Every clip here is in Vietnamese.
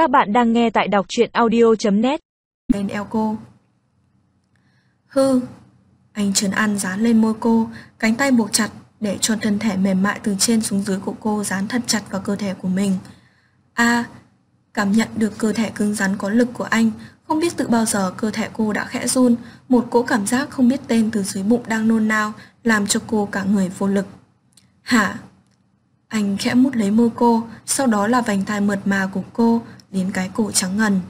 Các bạn đang nghe tại đọc truyện audio.net Lên eo cô. Hư Anh trấn an dán lên môi cô, Cánh tay buộc chặt Để cho thân thể mềm mại từ trên xuống dưới của cô dán thật chặt vào cơ thể của mình. A, Cảm nhận được cơ thể cứng rắn có lực của anh. Không biết từ bao giờ cơ thể cô đã khẽ run. Một cỗ cảm giác không biết tên từ dưới bụng đang nôn nao Làm cho cô cả người vô lực. Hả? Anh khẽ mút lấy môi cô, sau đó là vành tai mượt mà của cô đến cái cổ trắng ngần.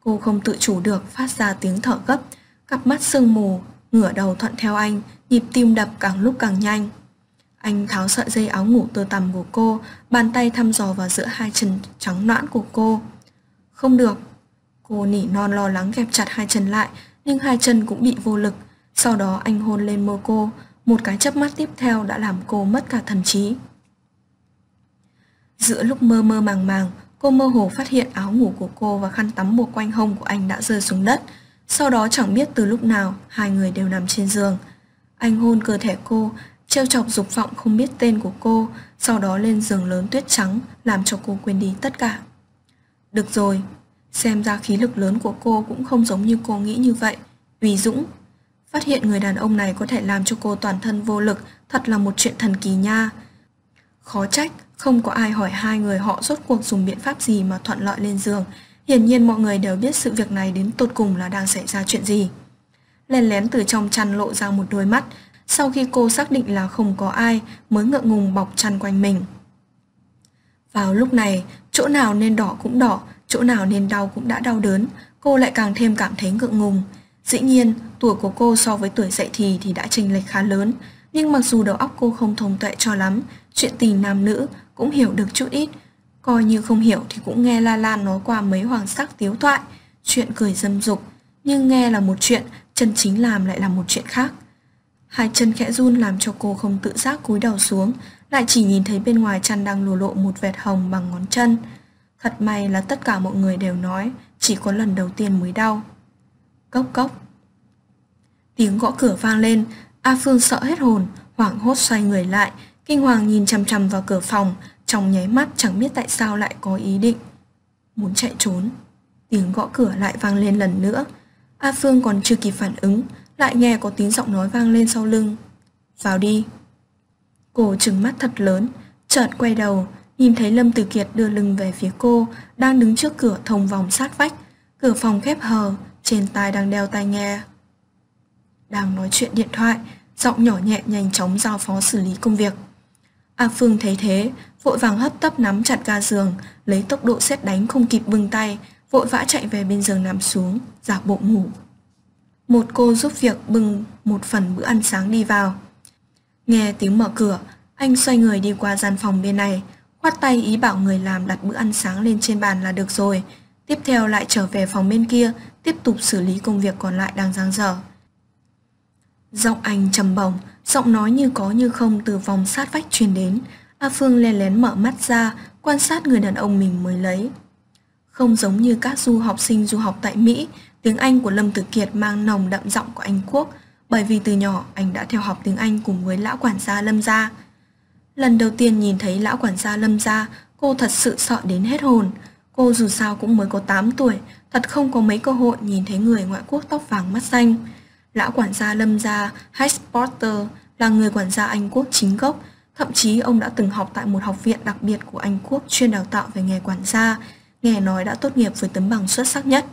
Cô không tự chủ được phát ra tiếng thở gấp, cặp mắt sương mù, ngửa đầu thuận theo anh, nhịp tim đập càng lúc càng nhanh. Anh tháo sợi dây áo ngủ tơ tằm của cô, bàn tay thăm dò vào giữa hai chân trắng noãn của cô. Không được. Cô nỉ non lo lắng kẹp chặt hai chân lại, nhưng hai chân cũng bị vô lực. Sau đó anh hôn lên môi cô, một cái chớp mắt tiếp theo đã làm cô mất cả thần trí. Giữa lúc mơ mơ màng màng, cô mơ hồ phát hiện áo ngủ của cô và khăn tắm buộc quanh hông của anh đã rơi xuống đất. Sau đó chẳng biết từ lúc nào, hai người đều nằm trên giường. Anh hôn cơ thể cô, trêu chọc dục vọng không biết tên của cô, sau đó lên giường lớn tuyết trắng, làm cho cô quên đi tất cả. Được rồi, xem ra khí lực lớn của cô cũng không giống như cô nghĩ như vậy. Vì Dũng, phát hiện người đàn ông này có thể làm cho cô toàn thân vô lực, thật là một chuyện thần kỳ nha. Khó trách, không có ai hỏi hai người họ rốt cuộc dùng biện pháp gì mà thuận lợi lên giường. Hiển nhiên mọi người đều biết sự việc này đến tột cùng là đang xảy ra chuyện gì. Lén lén từ trong chăn lộ ra một đôi mắt, sau khi cô xác định là không có ai mới ngượng ngùng bọc chăn quanh mình. Vào lúc này, chỗ nào nên đỏ cũng đỏ, chỗ nào nên đau cũng đã đau đớn, cô lại càng thêm cảm thấy ngượng ngùng. Dĩ nhiên, tuổi của cô so với tuổi dậy thì thì đã chênh lệch khá lớn, nhưng mặc dù đầu óc cô không thông tuệ cho lắm, chuyện tình nam nữ cũng hiểu được chút ít. Coi như không hiểu thì cũng nghe La Lan nói qua mấy hoàng sắc tiếu thoại, chuyện cười dâm dục. Nhưng nghe là một chuyện, chân chính làm lại là một chuyện khác. Hai chân khẽ run làm cho cô không tự giác cúi đầu xuống, lại chỉ nhìn thấy bên ngoài chăn đang lùa lộ một vệt hồng bằng ngón chân. Thật may là tất cả mọi người đều nói, chỉ có lần đầu tiên mới đau. Cốc cốc. Tiếng gõ cửa vang lên, A Phương sợ hết hồn, hoảng hốt xoay người lại, kinh hoàng nhìn chằm chằm vào cửa phòng, trong nháy mắt chẳng biết tại sao lại có ý định. Muốn chạy trốn. Tiếng gõ cửa lại vang lên lần nữa. A Phương còn chưa kịp phản ứng, lại nghe có tiếng giọng nói vang lên sau lưng. Vào đi. Cô trừng mắt thật lớn, chợt quay đầu, nhìn thấy Lâm Tử Kiệt đưa lưng về phía cô, đang đứng trước cửa thông vòng sát vách. Cửa phòng khép hờ, trên tai đang đeo tai nghe. Đang nói chuyện điện thoại, giọng nhỏ nhẹ nhanh chóng giao phó xử lý công việc. A Phương thấy thế, vội vàng hấp tấp nắm chặt ga giường, lấy tốc độ xét đánh không kịp bưng tay, vội vã chạy về bên giường nằm xuống, giả bộ ngủ. Một cô giúp việc bưng một phần bữa ăn sáng đi vào. Nghe tiếng mở cửa, anh xoay người đi qua gian phòng bên này, khoát tay ý bảo người làm đặt bữa ăn sáng lên trên bàn là được rồi. Tiếp theo lại trở về phòng bên kia, tiếp tục xử lý công việc còn lại đang giang dở. Giọng anh trầm bổng, giọng nói như có như không từ vòng sát vách truyền đến. A Phương lén lén mở mắt ra, quan sát người đàn ông mình mới lấy. Không giống như các du học sinh du học tại Mỹ, tiếng Anh của Lâm Tử Kiệt mang nồng đậm giọng của Anh Quốc, bởi vì từ nhỏ anh đã theo học tiếng Anh cùng với lão quản gia Lâm gia. Lần đầu tiên nhìn thấy lão quản gia Lâm gia, cô thật sự sợ đến hết hồn. Cô dù sao cũng mới có 8 tuổi, thật không có mấy cơ hội nhìn thấy người ngoại quốc tóc vàng mắt xanh. Lão quản gia Lâm gia, Hayes Porter, là người quản gia Anh Quốc chính gốc, thậm chí ông đã từng học tại một học viện đặc biệt của Anh Quốc chuyên đào tạo về nghề quản gia, nghe nói đã tốt nghiệp với tấm bằng xuất sắc nhất.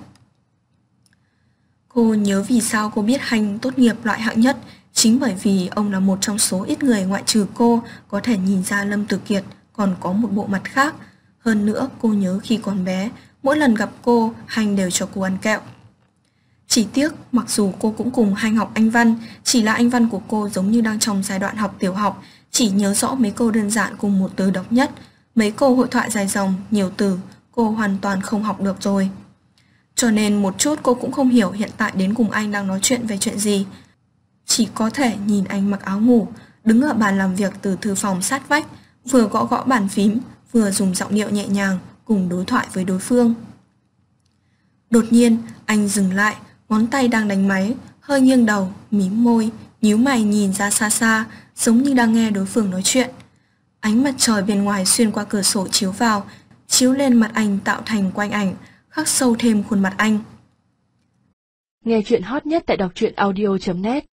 Cô nhớ vì sao cô biết Hành tốt nghiệp loại hạng nhất, chính bởi vì ông là một trong số ít người ngoại trừ cô có thể nhìn ra Lâm Tử Kiệt còn có một bộ mặt khác. Hơn nữa, cô nhớ khi còn bé, mỗi lần gặp cô, Hành đều cho cô ăn kẹo. Chỉ tiếc, mặc dù cô cũng cùng hai học Anh Văn, chỉ là Anh Văn của cô giống như đang trong giai đoạn học tiểu học, chỉ nhớ rõ mấy câu đơn giản cùng một từ độc nhất. Mấy câu hội thoại dài dòng, nhiều từ, cô hoàn toàn không học được rồi. Cho nên một chút cô cũng không hiểu hiện tại đến cùng anh đang nói chuyện về chuyện gì. Chỉ có thể nhìn anh mặc áo ngủ, đứng ở bàn làm việc từ thư phòng sát vách, vừa gõ gõ bàn phím, vừa dùng giọng điệu nhẹ nhàng cùng đối thoại với đối phương. Đột nhiên, anh dừng lại, ngón tay đang đánh máy, hơi nghiêng đầu, mím môi, nhíu mày nhìn ra xa xa, giống như đang nghe đối phương nói chuyện. Ánh mặt trời bên ngoài xuyên qua cửa sổ chiếu vào, chiếu lên mặt anh tạo thành quanh ảnh, khắc sâu thêm khuôn mặt anh. Nghe chuyện hot nhất tại đọc truyện audio.net